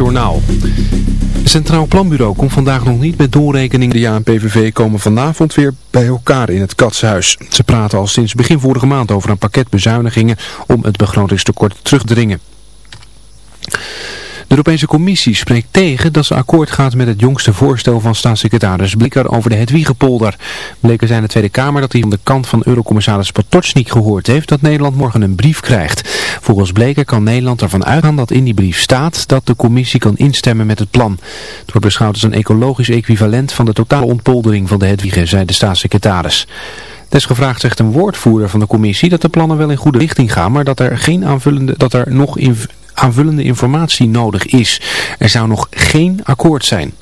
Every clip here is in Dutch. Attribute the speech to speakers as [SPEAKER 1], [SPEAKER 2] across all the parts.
[SPEAKER 1] Het Centraal Planbureau komt vandaag nog niet met doorrekening. De JA en PVV komen vanavond weer bij elkaar in het Katshuis. Ze praten al sinds begin vorige maand over een pakket bezuinigingen om het begrotingstekort terug te dringen. De Europese Commissie spreekt tegen dat ze akkoord gaat met het jongste voorstel van staatssecretaris Blikker over de Hedwiegepolder. Bleker zei in de Tweede Kamer dat hij van de kant van Eurocommissaris Potocnik gehoord heeft dat Nederland morgen een brief krijgt. Volgens Bleker kan Nederland ervan uitgaan dat in die brief staat dat de Commissie kan instemmen met het plan. Het wordt beschouwd als een ecologisch equivalent van de totale ontpoldering van de Hedwige, zei de staatssecretaris. Desgevraagd zegt een woordvoerder van de commissie dat de plannen wel in goede richting gaan, maar dat er, geen aanvullende, dat er nog in, aanvullende informatie nodig is. Er zou nog geen akkoord zijn.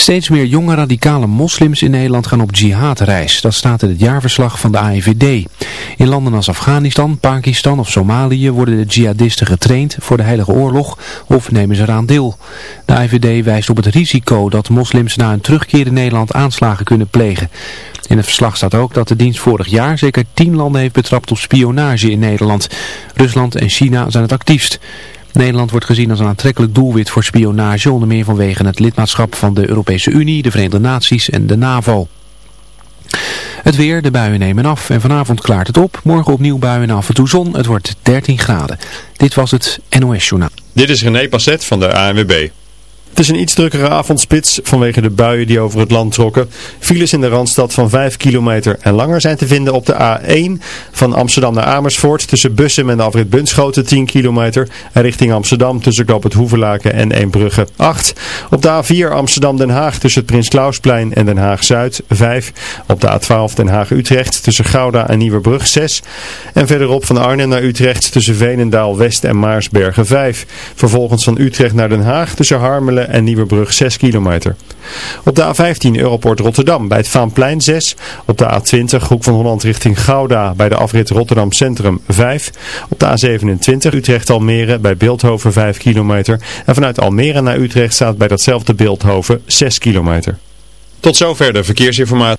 [SPEAKER 1] Steeds meer jonge radicale moslims in Nederland gaan op jihadreis. Dat staat in het jaarverslag van de AIVD. In landen als Afghanistan, Pakistan of Somalië worden de jihadisten getraind voor de Heilige Oorlog of nemen ze eraan deel. De AIVD wijst op het risico dat moslims na een terugkeer in Nederland aanslagen kunnen plegen. In het verslag staat ook dat de dienst vorig jaar zeker tien landen heeft betrapt op spionage in Nederland. Rusland en China zijn het actiefst. Nederland wordt gezien als een aantrekkelijk doelwit voor spionage, onder meer vanwege het lidmaatschap van de Europese Unie, de Verenigde Naties en de NAVO. Het weer, de buien nemen af en vanavond klaart het op. Morgen opnieuw buien en af en toe zon. Het wordt 13 graden. Dit was het NOS Journaal.
[SPEAKER 2] Dit is René Passet van de ANWB. Is een iets drukkere avondspits vanwege de buien die over het land trokken. Files in de Randstad van 5 kilometer en langer zijn te vinden op de A1 van Amsterdam naar Amersfoort tussen Bussum en de afrit Bunschoten 10 kilometer en richting Amsterdam tussen Knop het Hoevelaken en Eembrugge 8. Op de A4 Amsterdam-Den Haag tussen het Prins Klausplein en Den Haag-Zuid 5. Op de A12 Den Haag-Utrecht tussen Gouda en Nieuwebrug 6. En verderop van Arnhem naar Utrecht tussen Veenendaal-West en Maarsbergen 5. Vervolgens van Utrecht naar Den Haag tussen Harmelen en Nieuwebrug 6 kilometer. Op de A15 Europort Rotterdam bij het Vaanplein 6. Op de A20 Hoek van Holland richting Gouda bij de afrit Rotterdam Centrum 5. Op de A27 Utrecht Almere bij Beeldhoven 5 kilometer. En vanuit Almere naar Utrecht staat bij datzelfde Beeldhoven 6 kilometer. Tot zover de verkeersinformatie.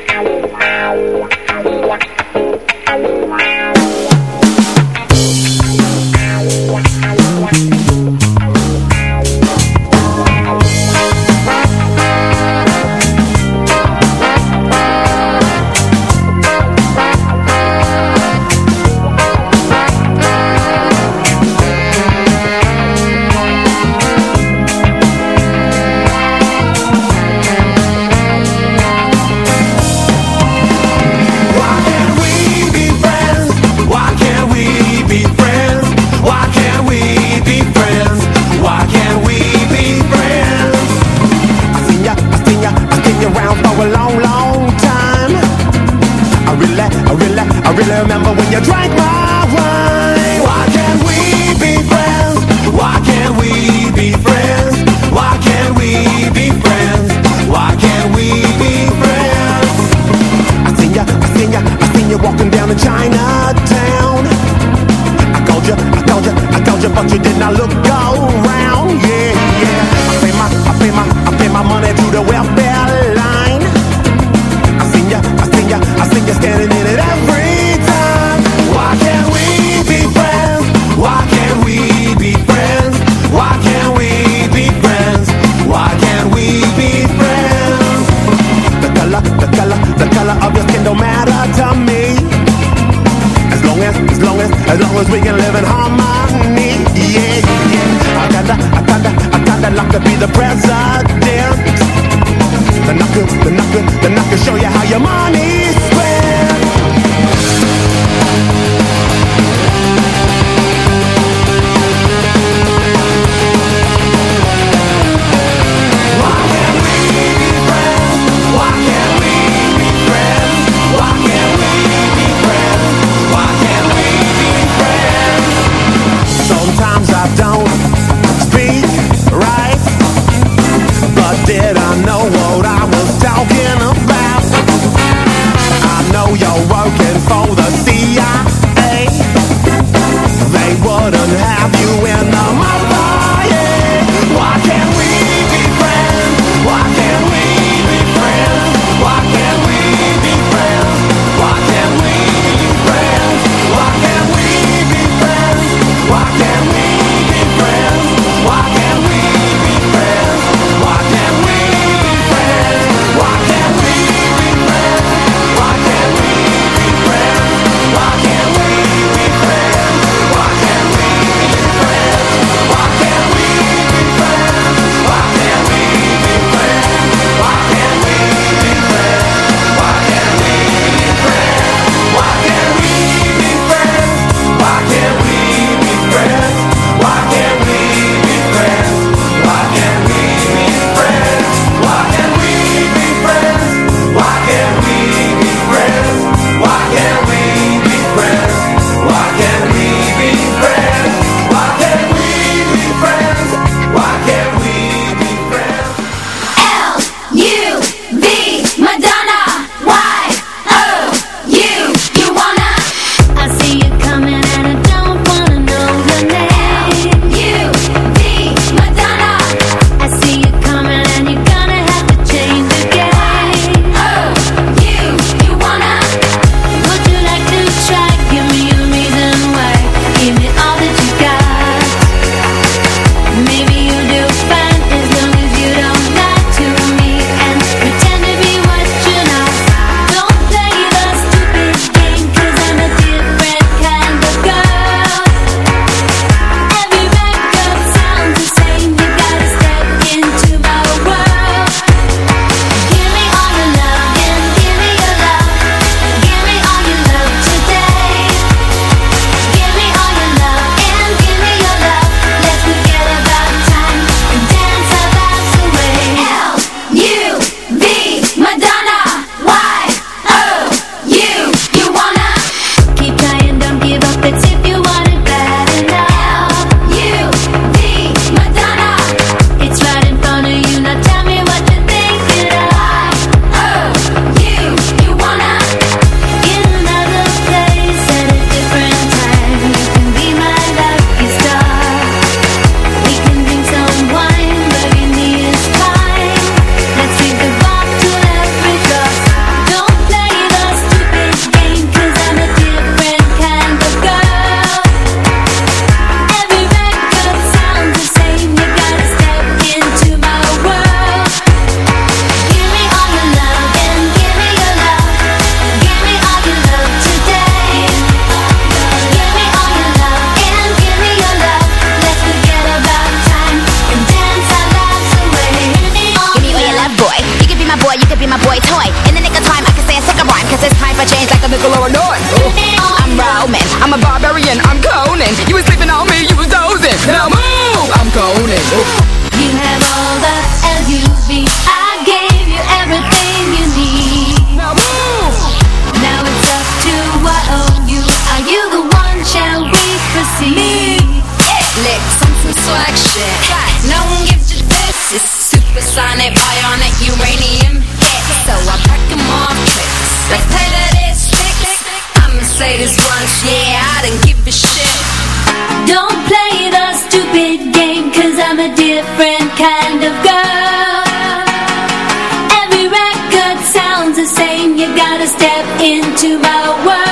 [SPEAKER 3] Into my world.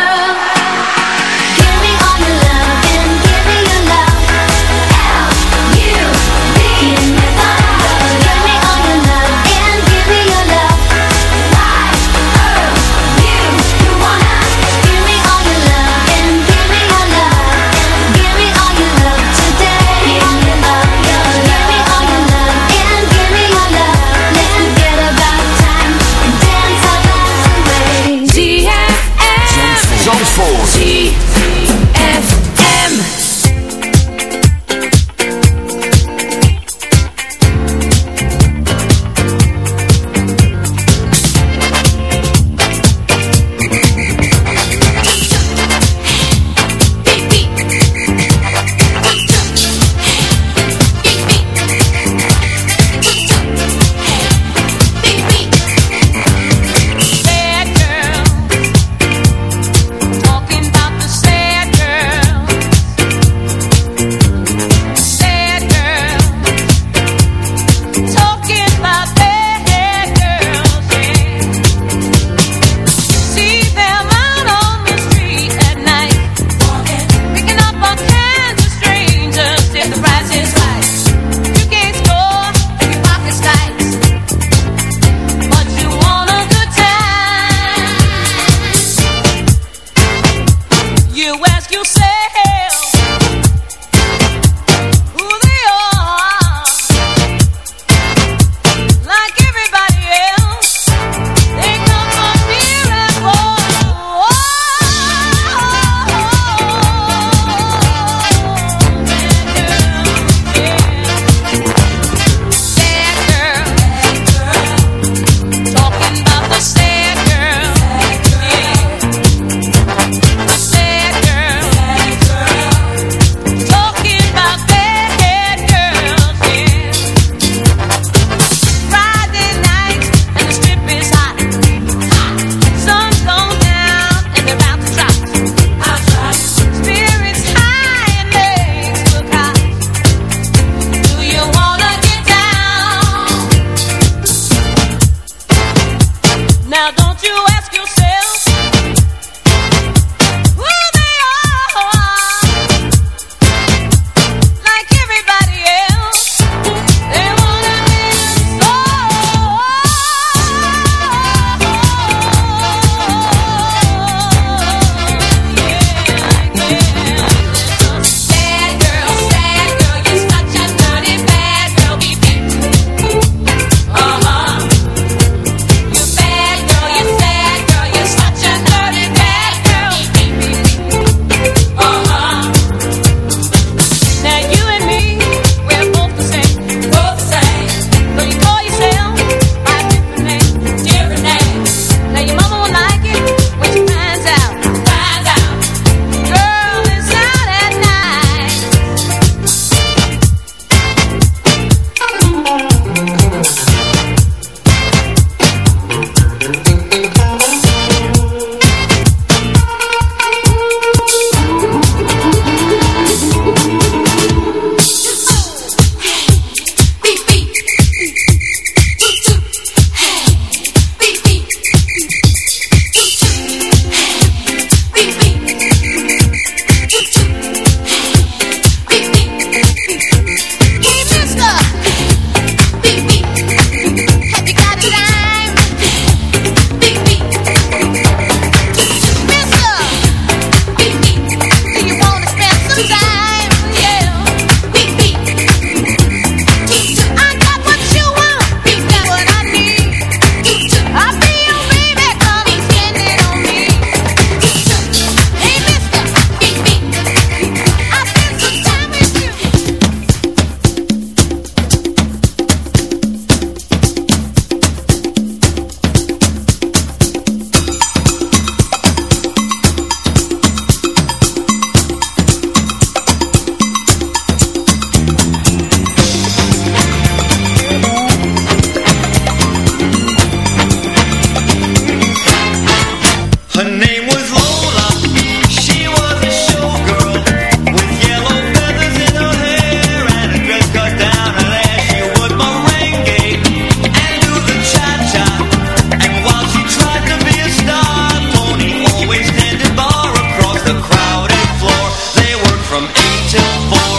[SPEAKER 4] from 8 to
[SPEAKER 5] 4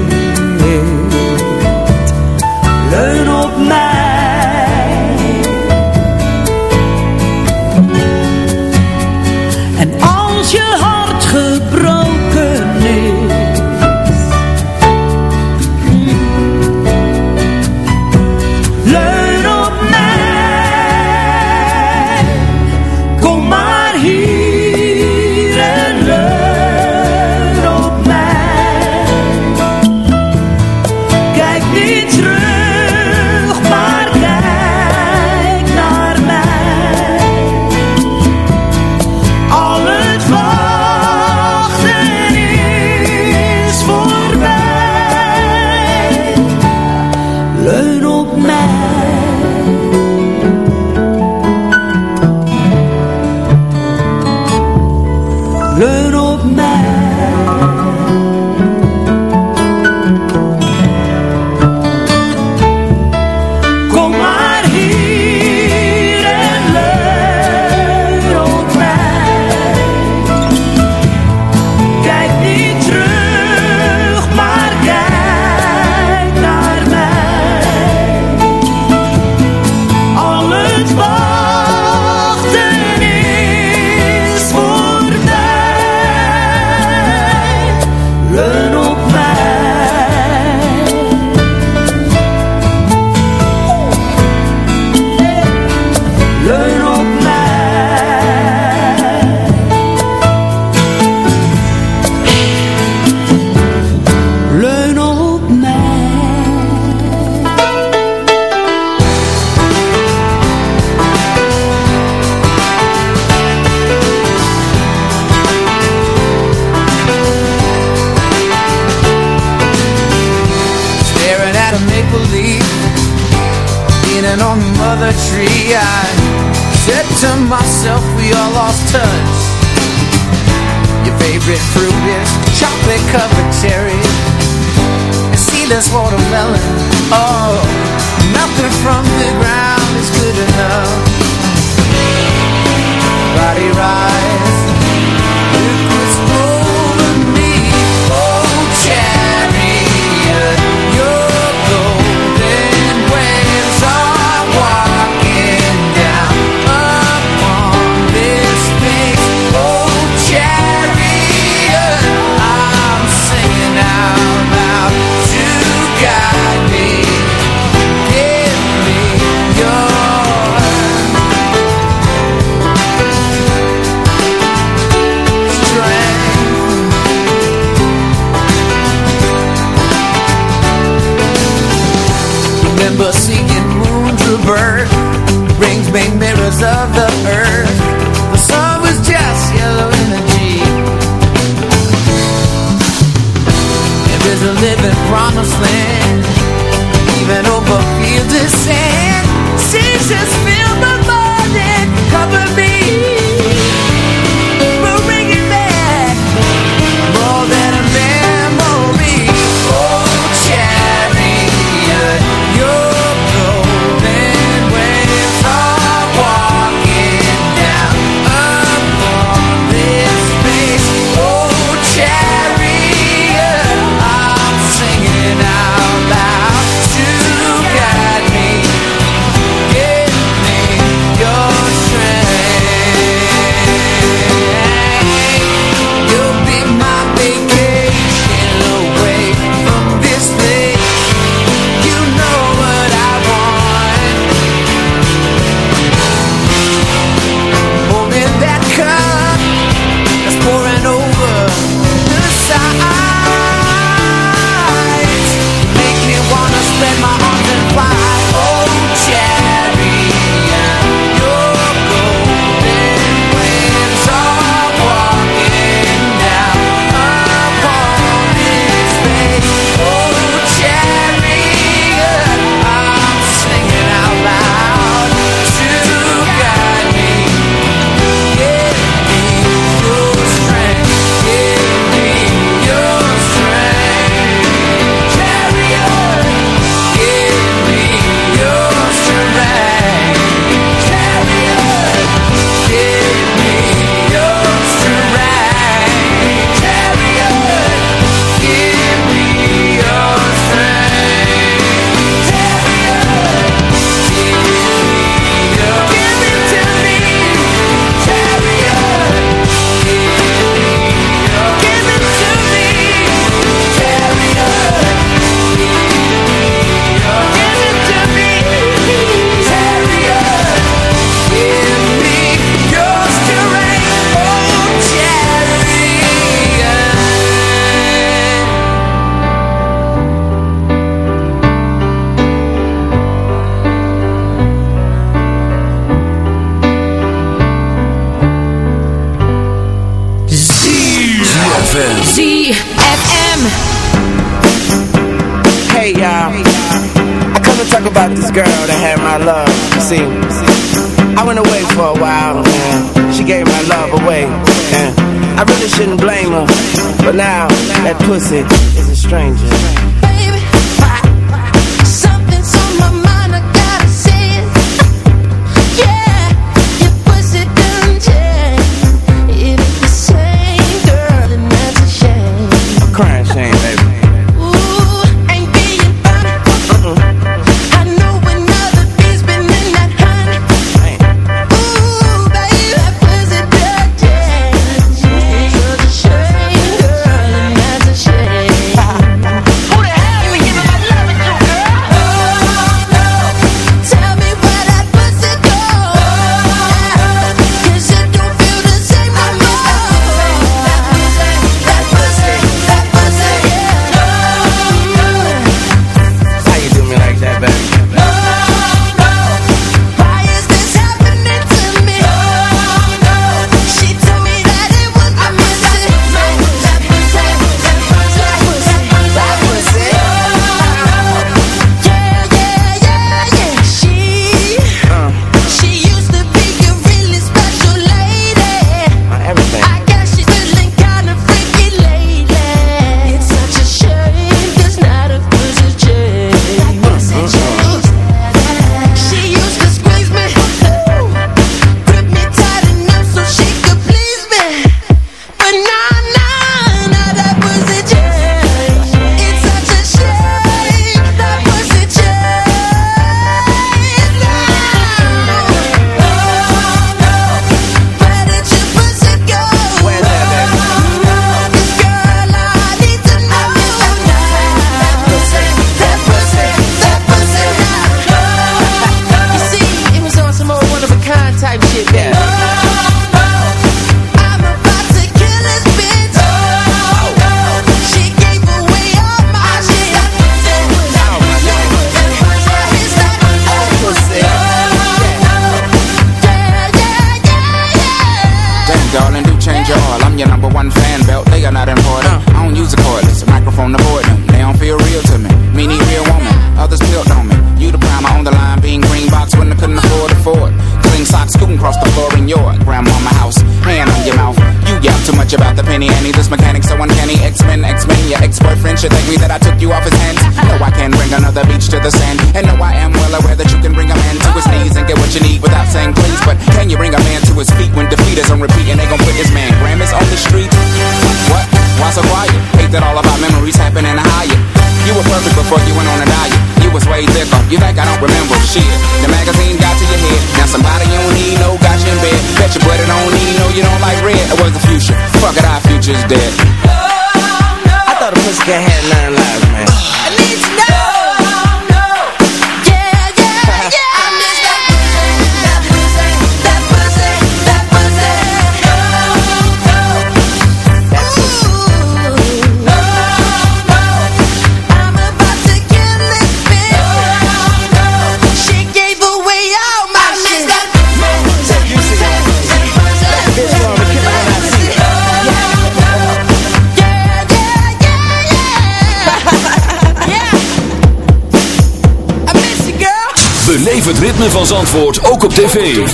[SPEAKER 6] Zandvoort ook op tv.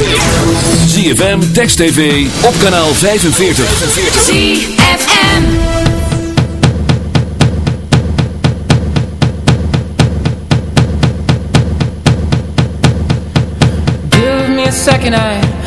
[SPEAKER 6] ZFM, Text TV, op kanaal 45.
[SPEAKER 7] ZFM
[SPEAKER 8] Give me a second, eye.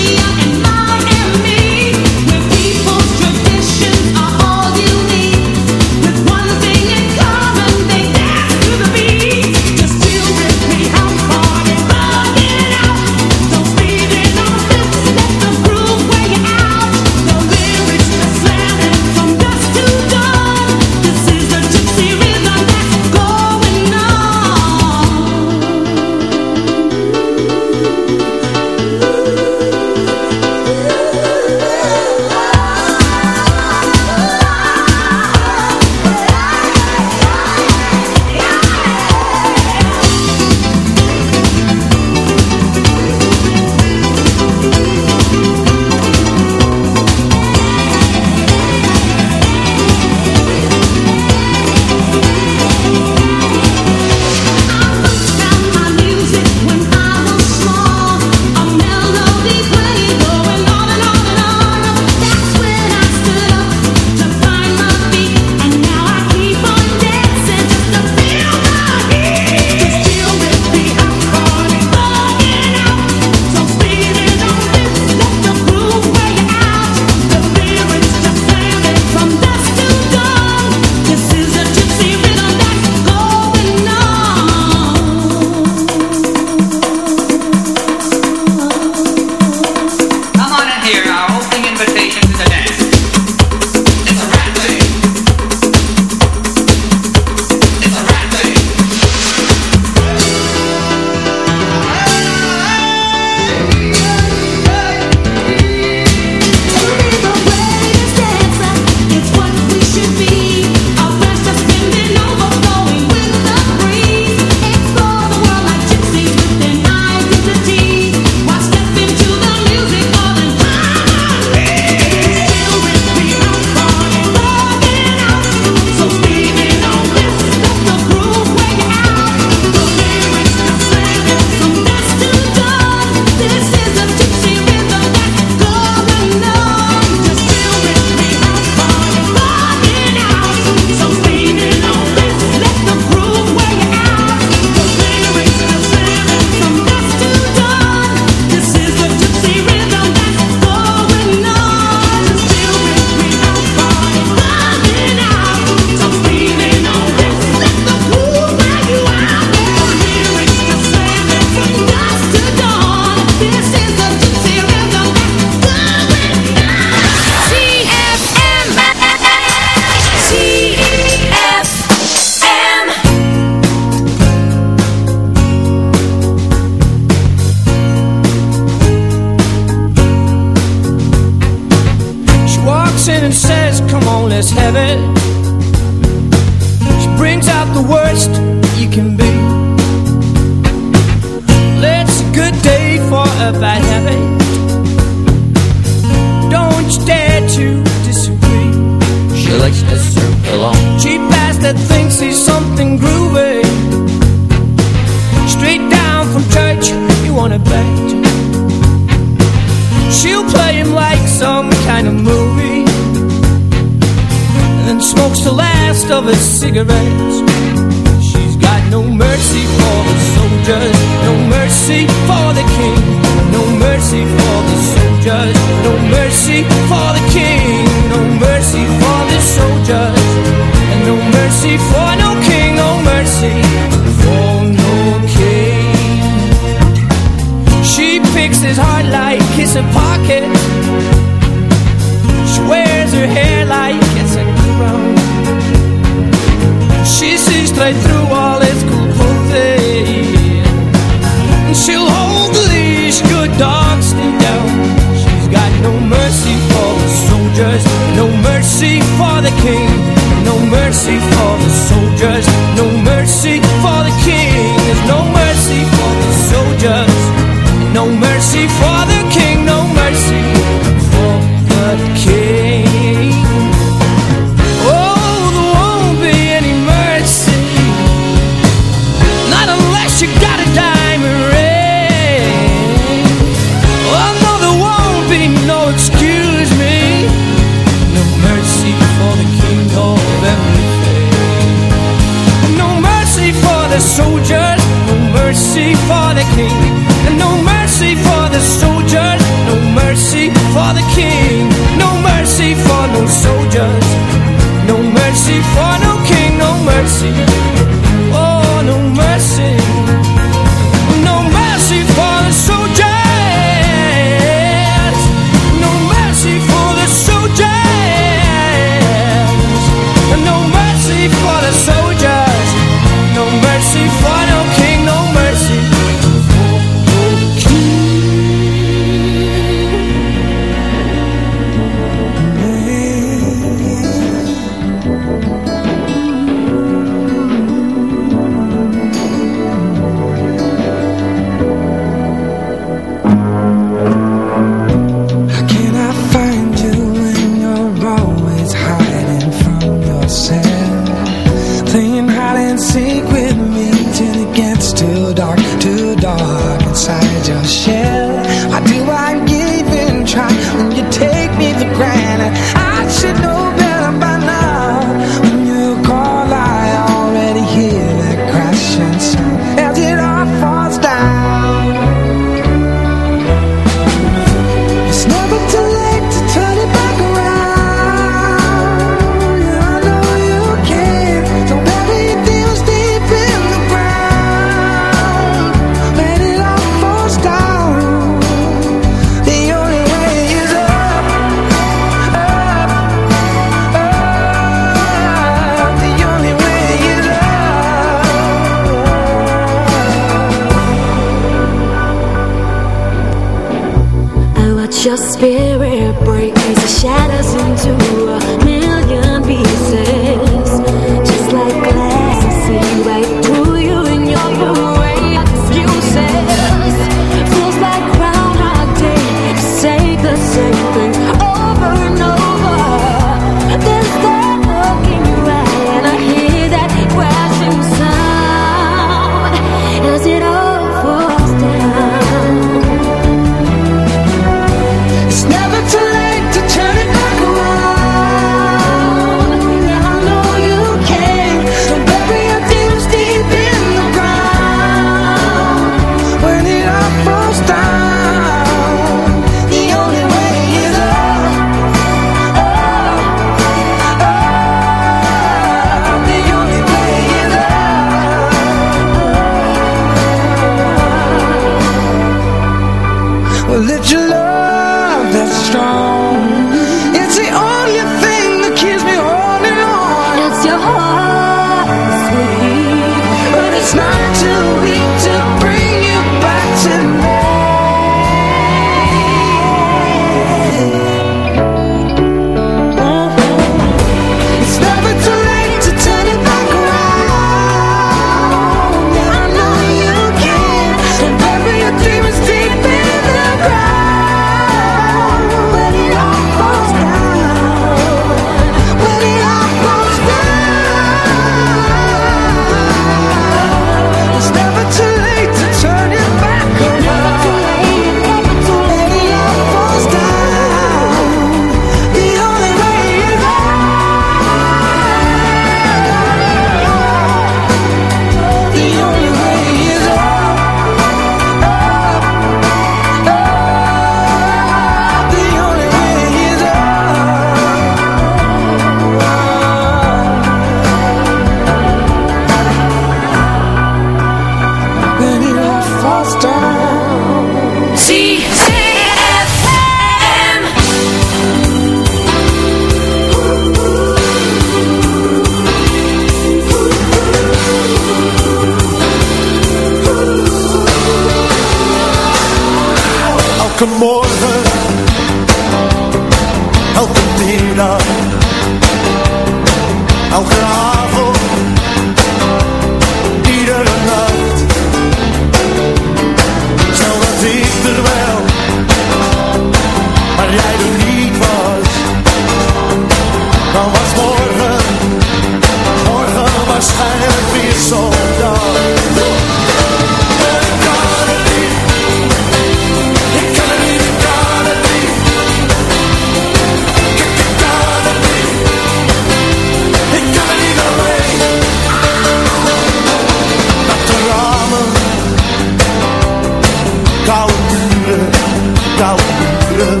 [SPEAKER 9] muren,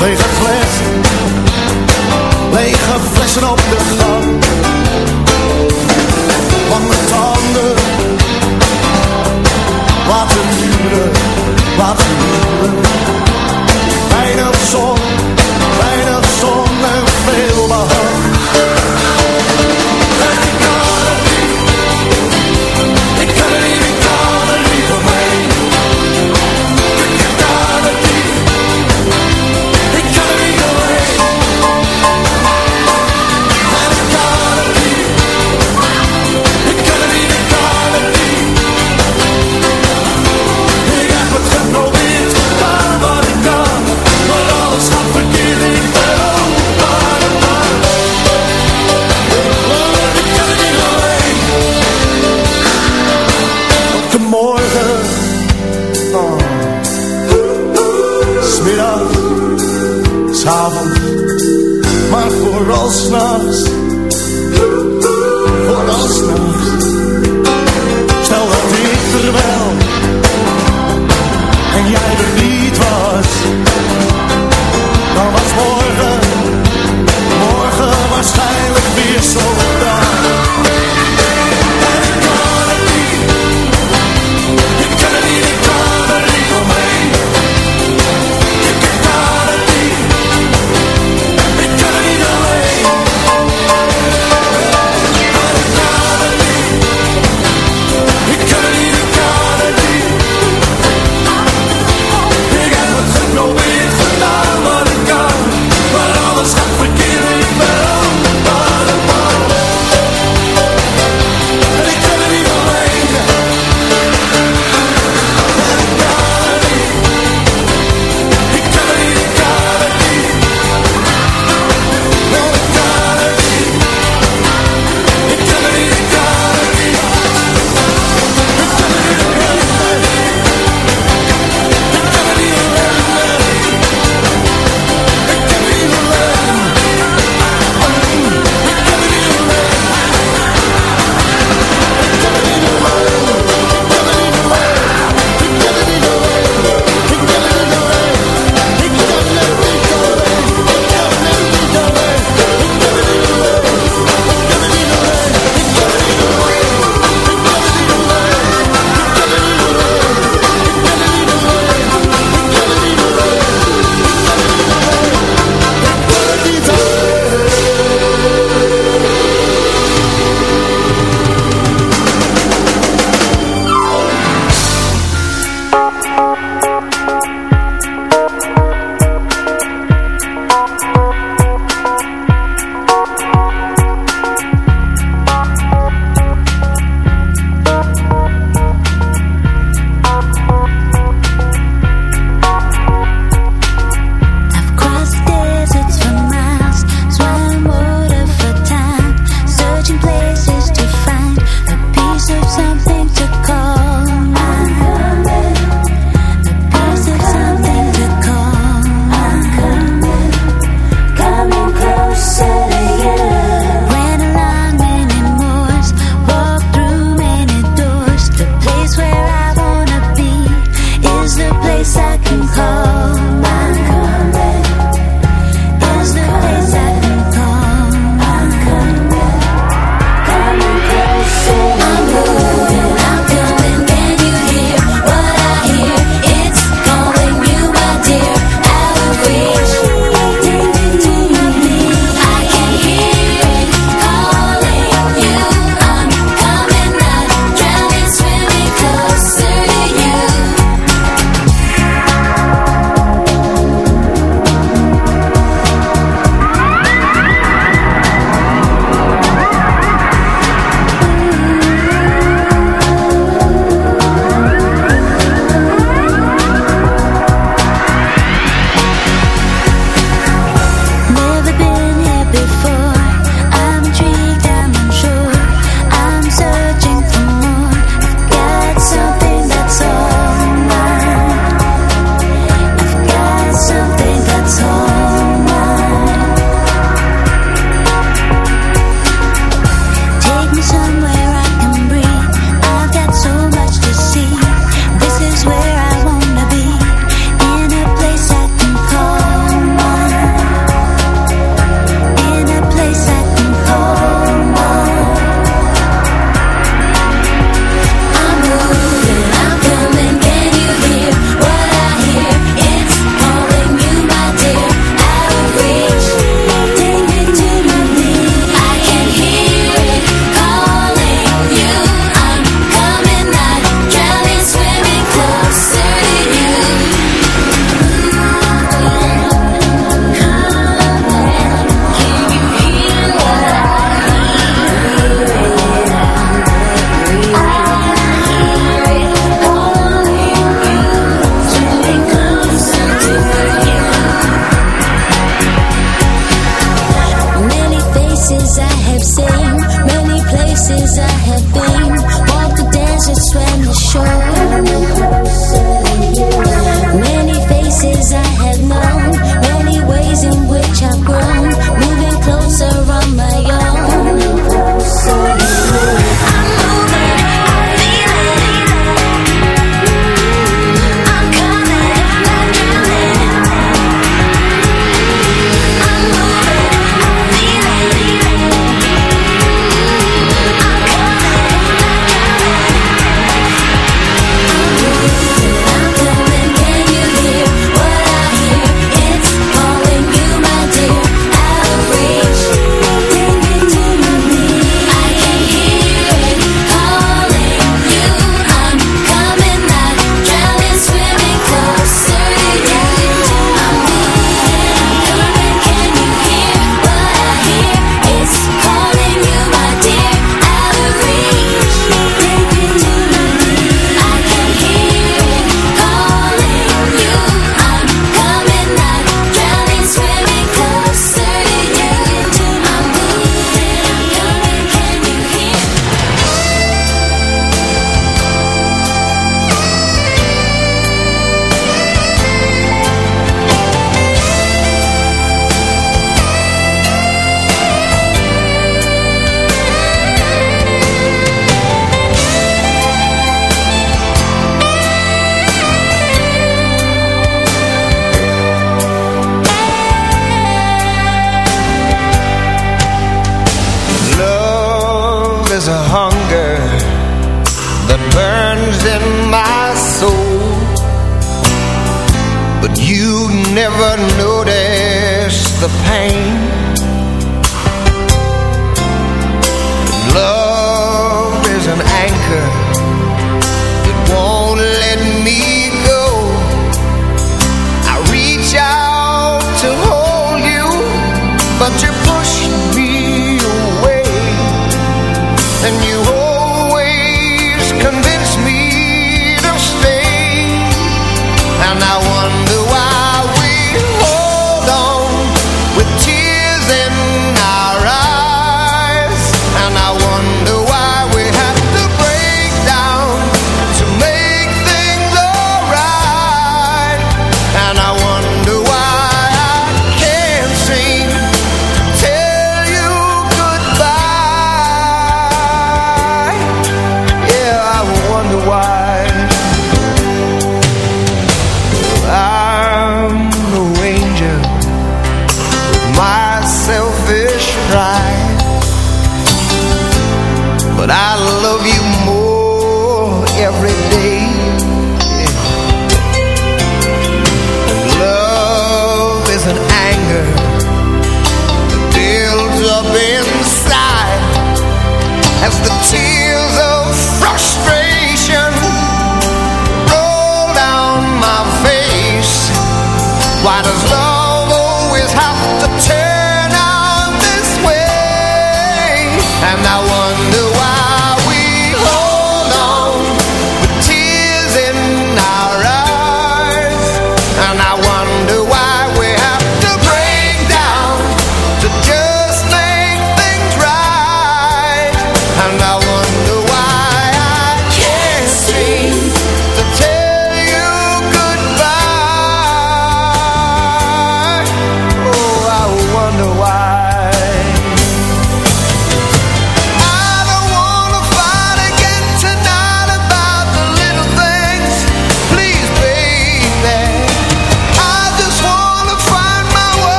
[SPEAKER 9] lege flessen, lege flessen op de gang. Lange tanden, laten duren, laten bijna zon.